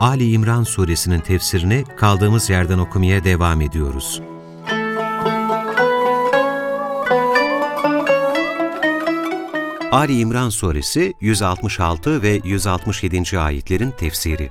Ali İmran suresinin tefsirini kaldığımız yerden okumaya devam ediyoruz. Ali İmran suresi 166 ve 167. ayetlerin tefsiri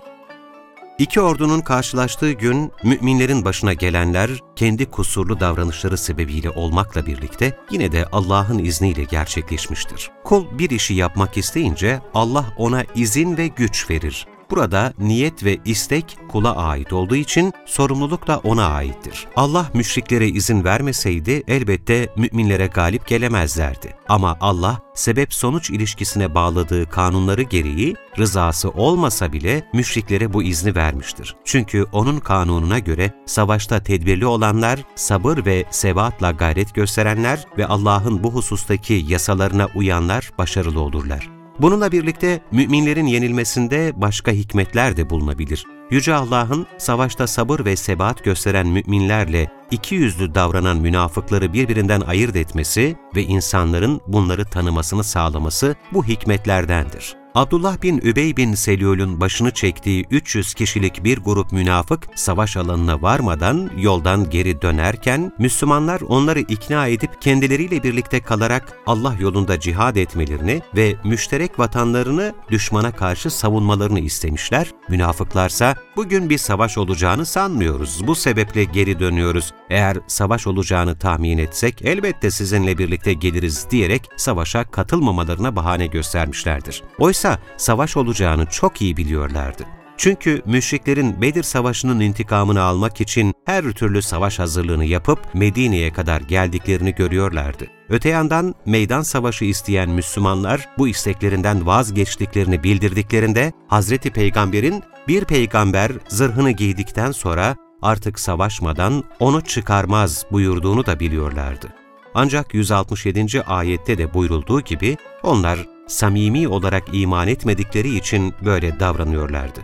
İki ordunun karşılaştığı gün müminlerin başına gelenler kendi kusurlu davranışları sebebiyle olmakla birlikte yine de Allah'ın izniyle gerçekleşmiştir. Kul bir işi yapmak isteyince Allah ona izin ve güç verir. Burada niyet ve istek kula ait olduğu için sorumluluk da ona aittir. Allah müşriklere izin vermeseydi elbette müminlere galip gelemezlerdi. Ama Allah sebep-sonuç ilişkisine bağladığı kanunları gereği rızası olmasa bile müşriklere bu izni vermiştir. Çünkü onun kanununa göre savaşta tedbirli olanlar, sabır ve sebatla gayret gösterenler ve Allah'ın bu husustaki yasalarına uyanlar başarılı olurlar. Bununla birlikte müminlerin yenilmesinde başka hikmetler de bulunabilir. Yüce Allah'ın savaşta sabır ve sebat gösteren müminlerle iki yüzlü davranan münafıkları birbirinden ayırt etmesi ve insanların bunları tanımasını sağlaması bu hikmetlerdendir. Abdullah bin Übey bin Selül'ün başını çektiği 300 kişilik bir grup münafık savaş alanına varmadan yoldan geri dönerken Müslümanlar onları ikna edip kendileriyle birlikte kalarak Allah yolunda cihad etmelerini ve müşterek vatanlarını düşmana karşı savunmalarını istemişler. Münafıklarsa bugün bir savaş olacağını sanmıyoruz. Bu sebeple geri dönüyoruz. Eğer savaş olacağını tahmin etsek elbette sizinle birlikte geliriz diyerek savaşa katılmamalarına bahane göstermişlerdir. Oysa savaş olacağını çok iyi biliyorlardı. Çünkü müşriklerin Bedir Savaşı'nın intikamını almak için her türlü savaş hazırlığını yapıp Medine'ye kadar geldiklerini görüyorlardı. Öte yandan meydan savaşı isteyen Müslümanlar bu isteklerinden vazgeçtiklerini bildirdiklerinde Hazreti Peygamber'in bir peygamber zırhını giydikten sonra artık savaşmadan onu çıkarmaz buyurduğunu da biliyorlardı. Ancak 167. ayette de buyurulduğu gibi onlar samimi olarak iman etmedikleri için böyle davranıyorlardı.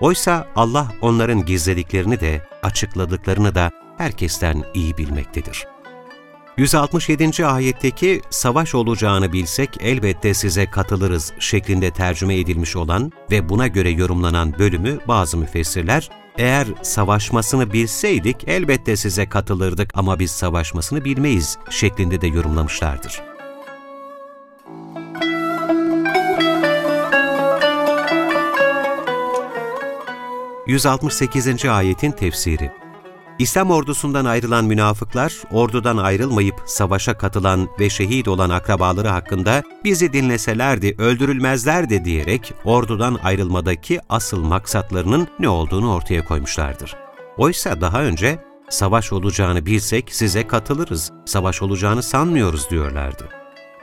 Oysa Allah onların gizlediklerini de açıkladıklarını da herkesten iyi bilmektedir. 167. ayetteki savaş olacağını bilsek elbette size katılırız şeklinde tercüme edilmiş olan ve buna göre yorumlanan bölümü bazı müfessirler, eğer savaşmasını bilseydik elbette size katılırdık ama biz savaşmasını bilmeyiz şeklinde de yorumlamışlardır. 168. ayetin tefsiri İslam ordusundan ayrılan münafıklar, ordudan ayrılmayıp savaşa katılan ve şehit olan akrabaları hakkında bizi dinleselerdi, öldürülmezlerdi diyerek ordudan ayrılmadaki asıl maksatlarının ne olduğunu ortaya koymuşlardır. Oysa daha önce savaş olacağını bilsek size katılırız, savaş olacağını sanmıyoruz diyorlardı.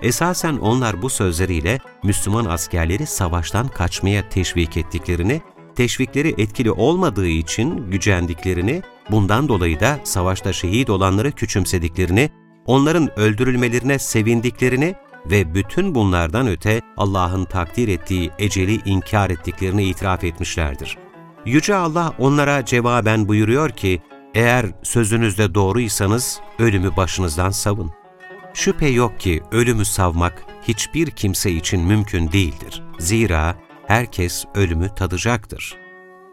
Esasen onlar bu sözleriyle Müslüman askerleri savaştan kaçmaya teşvik ettiklerini teşvikleri etkili olmadığı için gücendiklerini, bundan dolayı da savaşta şehit olanları küçümsediklerini, onların öldürülmelerine sevindiklerini ve bütün bunlardan öte Allah'ın takdir ettiği eceli inkar ettiklerini itiraf etmişlerdir. Yüce Allah onlara cevaben buyuruyor ki, eğer sözünüzde doğruysanız ölümü başınızdan savun. Şüphe yok ki ölümü savmak hiçbir kimse için mümkün değildir. Zira herkes ölümü tadacaktır.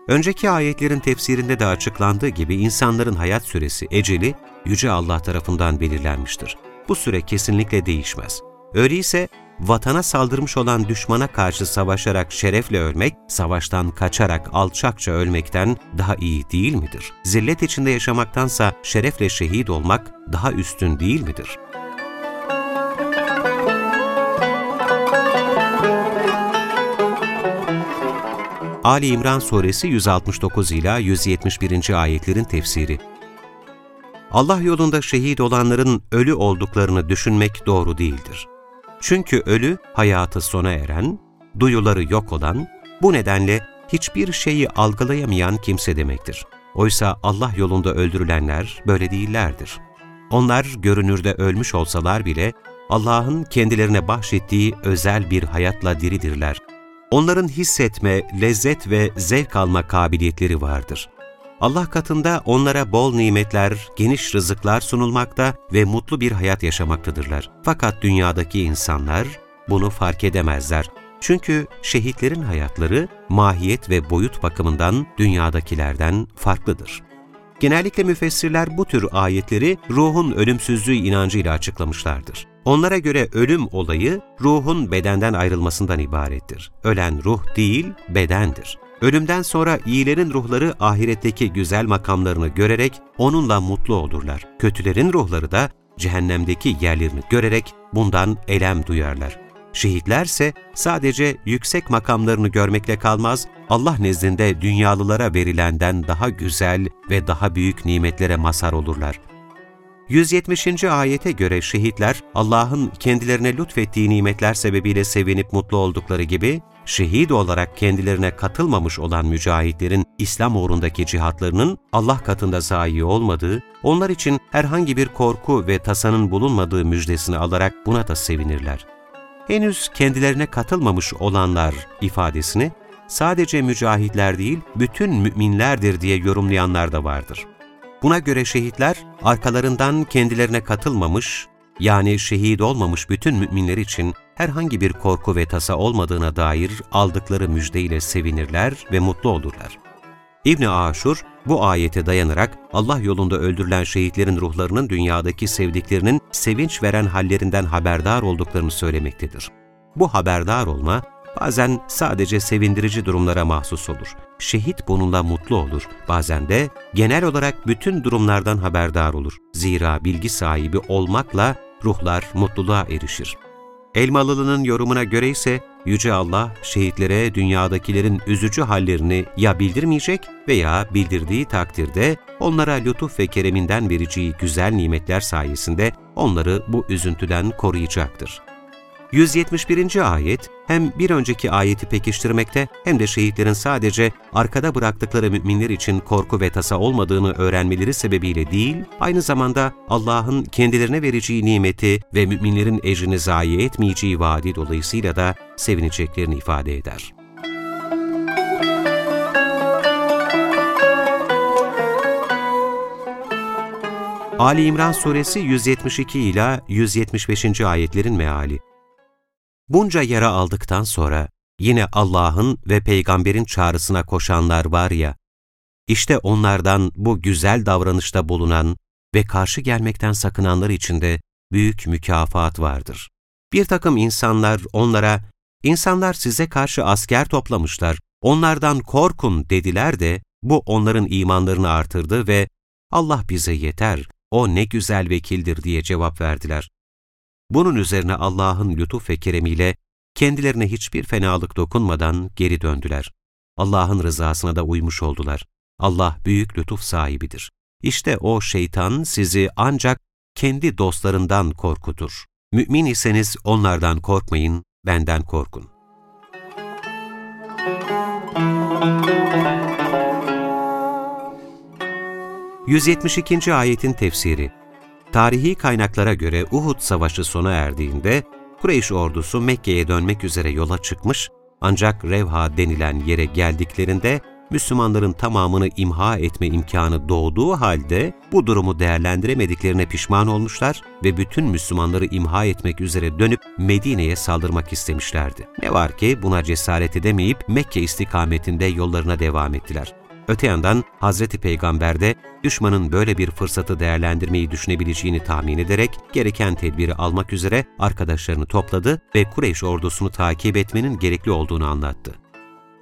Önceki ayetlerin tefsirinde de açıklandığı gibi insanların hayat süresi, eceli, Yüce Allah tarafından belirlenmiştir. Bu süre kesinlikle değişmez. Öyleyse vatana saldırmış olan düşmana karşı savaşarak şerefle ölmek, savaştan kaçarak alçakça ölmekten daha iyi değil midir? Zillet içinde yaşamaktansa şerefle şehit olmak daha üstün değil midir?'' Ali İmran Suresi 169 ila 171. ayetlerin tefsiri. Allah yolunda şehit olanların ölü olduklarını düşünmek doğru değildir. Çünkü ölü hayatı sona eren, duyuları yok olan, bu nedenle hiçbir şeyi algılayamayan kimse demektir. Oysa Allah yolunda öldürülenler böyle değillerdir. Onlar görünürde ölmüş olsalar bile Allah'ın kendilerine bahşettiği özel bir hayatla diridirler. Onların hissetme, lezzet ve zevk alma kabiliyetleri vardır. Allah katında onlara bol nimetler, geniş rızıklar sunulmakta ve mutlu bir hayat yaşamaktadırlar. Fakat dünyadaki insanlar bunu fark edemezler. Çünkü şehitlerin hayatları mahiyet ve boyut bakımından dünyadakilerden farklıdır. Genellikle müfessirler bu tür ayetleri ruhun ölümsüzlüğü inancıyla açıklamışlardır. Onlara göre ölüm olayı ruhun bedenden ayrılmasından ibarettir. Ölen ruh değil, bedendir. Ölümden sonra iyilerin ruhları ahiretteki güzel makamlarını görerek onunla mutlu olurlar. Kötülerin ruhları da cehennemdeki yerlerini görerek bundan elem duyarlar. Şehitlerse sadece yüksek makamlarını görmekle kalmaz, Allah nezdinde dünyalılara verilenden daha güzel ve daha büyük nimetlere mazhar olurlar. 170. ayete göre şehitler, Allah'ın kendilerine lütfettiği nimetler sebebiyle sevinip mutlu oldukları gibi, şehit olarak kendilerine katılmamış olan mücahitlerin İslam uğrundaki cihatlarının Allah katında zayi olmadığı, onlar için herhangi bir korku ve tasanın bulunmadığı müjdesini alarak buna da sevinirler. Henüz kendilerine katılmamış olanlar ifadesini sadece mücahitler değil, bütün müminlerdir diye yorumlayanlar da vardır. Buna göre şehitler, arkalarından kendilerine katılmamış, yani şehit olmamış bütün müminler için herhangi bir korku ve tasa olmadığına dair aldıkları müjdeyle sevinirler ve mutlu olurlar. İbni Aşur, bu ayete dayanarak Allah yolunda öldürülen şehitlerin ruhlarının dünyadaki sevdiklerinin sevinç veren hallerinden haberdar olduklarını söylemektedir. Bu haberdar olma, bazen sadece sevindirici durumlara mahsus olur. Şehit bununla mutlu olur. Bazen de genel olarak bütün durumlardan haberdar olur. Zira bilgi sahibi olmakla ruhlar mutluluğa erişir. Elmalı'nın yorumuna göre ise Yüce Allah şehitlere dünyadakilerin üzücü hallerini ya bildirmeyecek veya bildirdiği takdirde onlara lütuf ve kereminden vereceği güzel nimetler sayesinde onları bu üzüntüden koruyacaktır. 171. ayet hem bir önceki ayeti pekiştirmekte hem de şehitlerin sadece arkada bıraktıkları müminler için korku ve tasa olmadığını öğrenmeleri sebebiyle değil, aynı zamanda Allah'ın kendilerine vereceği nimeti ve müminlerin ecrini zayi etmeyeceği vaadi dolayısıyla da sevineceklerini ifade eder. Ali İmran Suresi 172 ila 175. ayetlerin meali Bunca yara aldıktan sonra yine Allah'ın ve peygamberin çağrısına koşanlar var ya, işte onlardan bu güzel davranışta bulunan ve karşı gelmekten sakınanlar içinde büyük mükafat vardır. Bir takım insanlar onlara, insanlar size karşı asker toplamışlar, onlardan korkun dediler de, bu onların imanlarını artırdı ve Allah bize yeter, o ne güzel vekildir diye cevap verdiler. Bunun üzerine Allah'ın lütuf ve keremiyle kendilerine hiçbir fenalık dokunmadan geri döndüler. Allah'ın rızasına da uymuş oldular. Allah büyük lütuf sahibidir. İşte o şeytan sizi ancak kendi dostlarından korkutur. Mümin iseniz onlardan korkmayın, benden korkun. ...172. ayetin tefsiri Tarihi kaynaklara göre Uhud Savaşı sona erdiğinde Kureyş ordusu Mekke'ye dönmek üzere yola çıkmış ancak Revha denilen yere geldiklerinde Müslümanların tamamını imha etme imkanı doğduğu halde bu durumu değerlendiremediklerine pişman olmuşlar ve bütün Müslümanları imha etmek üzere dönüp Medine'ye saldırmak istemişlerdi. Ne var ki buna cesaret edemeyip Mekke istikametinde yollarına devam ettiler. Öte yandan Hazreti Peygamber de düşmanın böyle bir fırsatı değerlendirmeyi düşünebileceğini tahmin ederek gereken tedbiri almak üzere arkadaşlarını topladı ve Kureyş ordusunu takip etmenin gerekli olduğunu anlattı.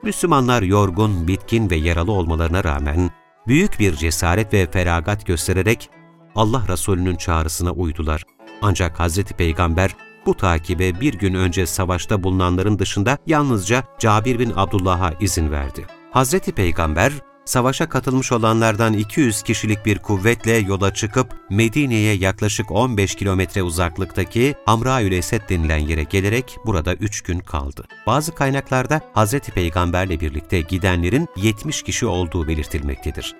Müslümanlar yorgun, bitkin ve yaralı olmalarına rağmen büyük bir cesaret ve feragat göstererek Allah Resulü'nün çağrısına uydular. Ancak Hazreti Peygamber bu takibe bir gün önce savaşta bulunanların dışında yalnızca Cabir bin Abdullah'a izin verdi. Hazreti Peygamber savaşa katılmış olanlardan 200 kişilik bir kuvvetle yola çıkıp Medine'ye yaklaşık 15 kilometre uzaklıktaki Hamraül Esed denilen yere gelerek burada 3 gün kaldı. Bazı kaynaklarda Hazreti Peygamberle birlikte gidenlerin 70 kişi olduğu belirtilmektedir.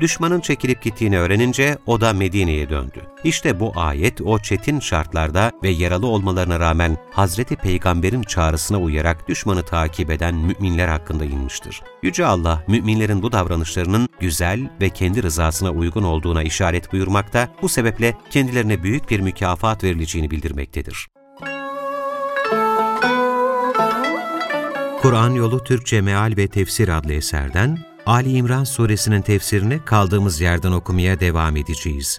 Düşmanın çekilip gittiğini öğrenince o da Medine'ye döndü. İşte bu ayet o çetin şartlarda ve yaralı olmalarına rağmen Hazreti Peygamber'in çağrısına uyarak düşmanı takip eden müminler hakkında inmiştir. Yüce Allah, müminlerin bu davranışlarının güzel ve kendi rızasına uygun olduğuna işaret buyurmakta, bu sebeple kendilerine büyük bir mükafat verileceğini bildirmektedir. Kur'an Yolu Türkçe Meal ve Tefsir adlı eserden Ali İmran suresinin tefsirini kaldığımız yerden okumaya devam edeceğiz.